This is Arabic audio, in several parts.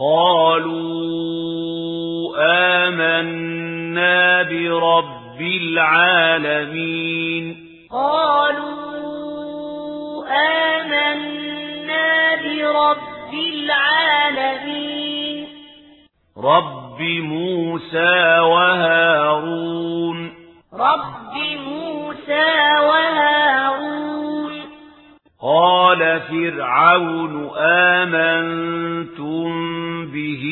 قالوا آمنا برب العالمين. قالوا آمنا برب العالمين. رب موسى وهارون. رب موسى وهارون. قال فرعون آمنتم به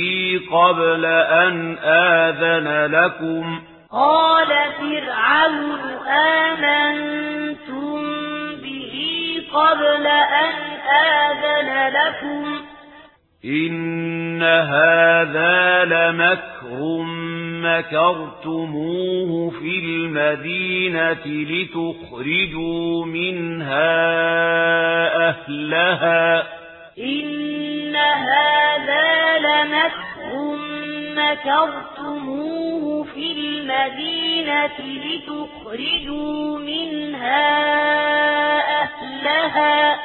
قبل أن آذن لكم قال فرعون آمنتم به قبل أن آذن لكم إن هذا لمكر مكرتموه في المدينة لتخرجوا منها أهلها إن هذا لمكر مكرتموه في المدينة لتخرجوا منها أهلها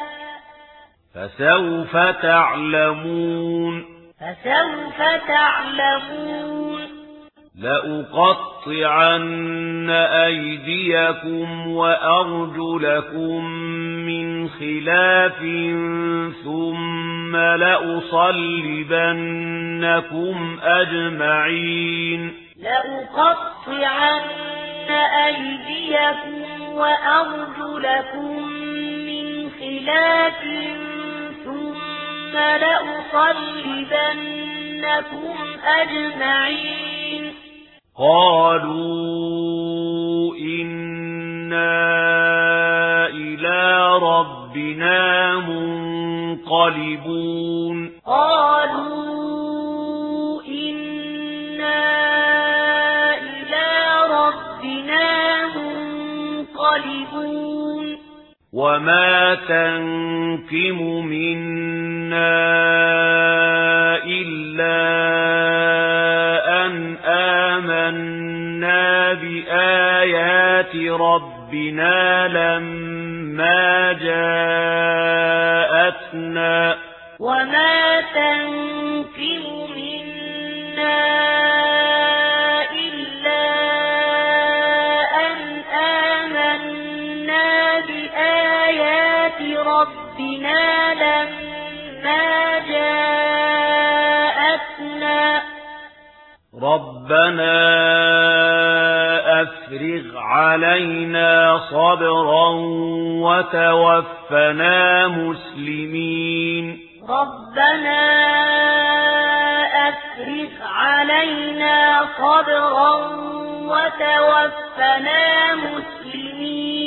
فسوف تعلمون فسوف تعلمون لأقطعن أيديكم وأرجلكم من خلاف ثم لأصلبنكم أجمعين. لأقطعن أيديكم وأرجلكم من خلاف ثم لأصلبنكم أجمعين. قالوا إنا إلى ربنا منقلبون قالوا إنا إلى ربنا منقلبون وما تنكم منا إلا آمنا بآيات ربنا لما جاءتنا ربنا أفرغ علينا صبرا وتوفنا مسلمين ربنا أفرغ علينا صبرا وتوفنا مسلمين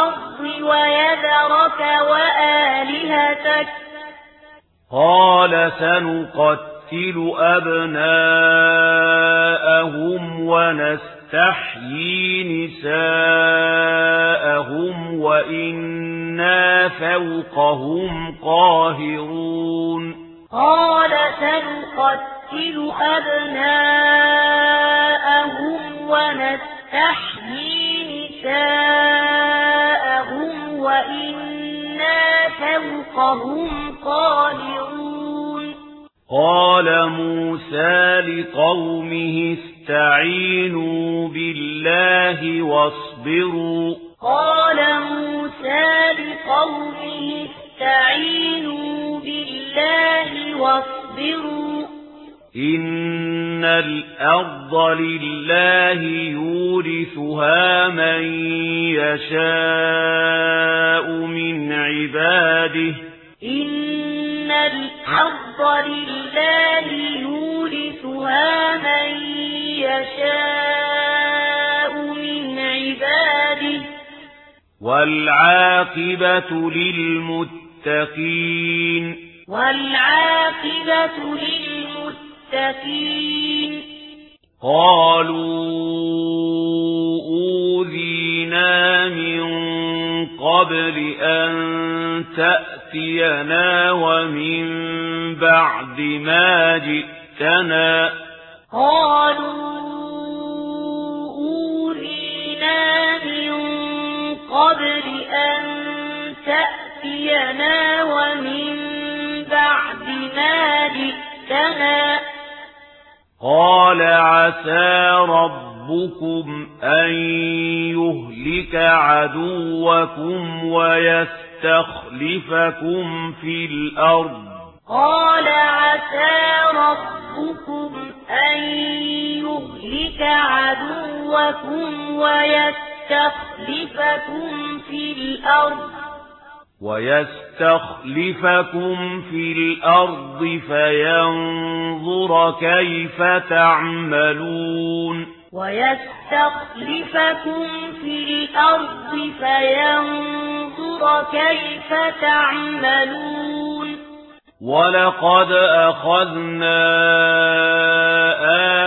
الأرض ويذرك وآلهتك قال سنقتل أبناءهم ونستحيي نساءهم وإنا فوقهم قاهرون. قال سنقتل أبناءهم ونستحيي نساءهم فوقهم قارعون قال موسى لقومه استعينوا بالله واصبروا. قال موسى لقومه استعينوا بالله واصبروا. إن الأرض لله يورثها من يشاء. عباده إن الحظ لله يورثها من يشاء من عباده والعاقبة للمتقين. والعاقبة للمتقين. قالوا أوذينا من قبل أن تأتينا ومن بعد ما جئتنا. قالوا أولينا من قبل أن تأتينا ومن بعد ما جئتنا. قال عسى ربكم أن يهلك عدوكم ويسر يستخلفكم في الأرض. قال عسى ربكم أن يهلك عدوكم ويستخلفكم في الأرض. ويستخلفكم في الأرض فينظر كيف تعملون. ويستخلفكم في الأرض فينظر كيف تعملون ولقد أخذنا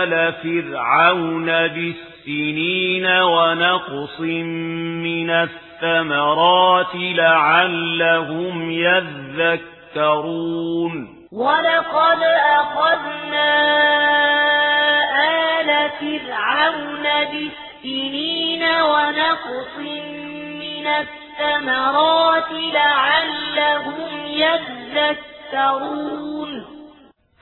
آل فرعون بالسنين ونقص من الثمرات لعلهم يذكرون ولقد أخذنا آل فرعون بالسنين ونقص من الثمرات الثمرات لعلهم يذكرون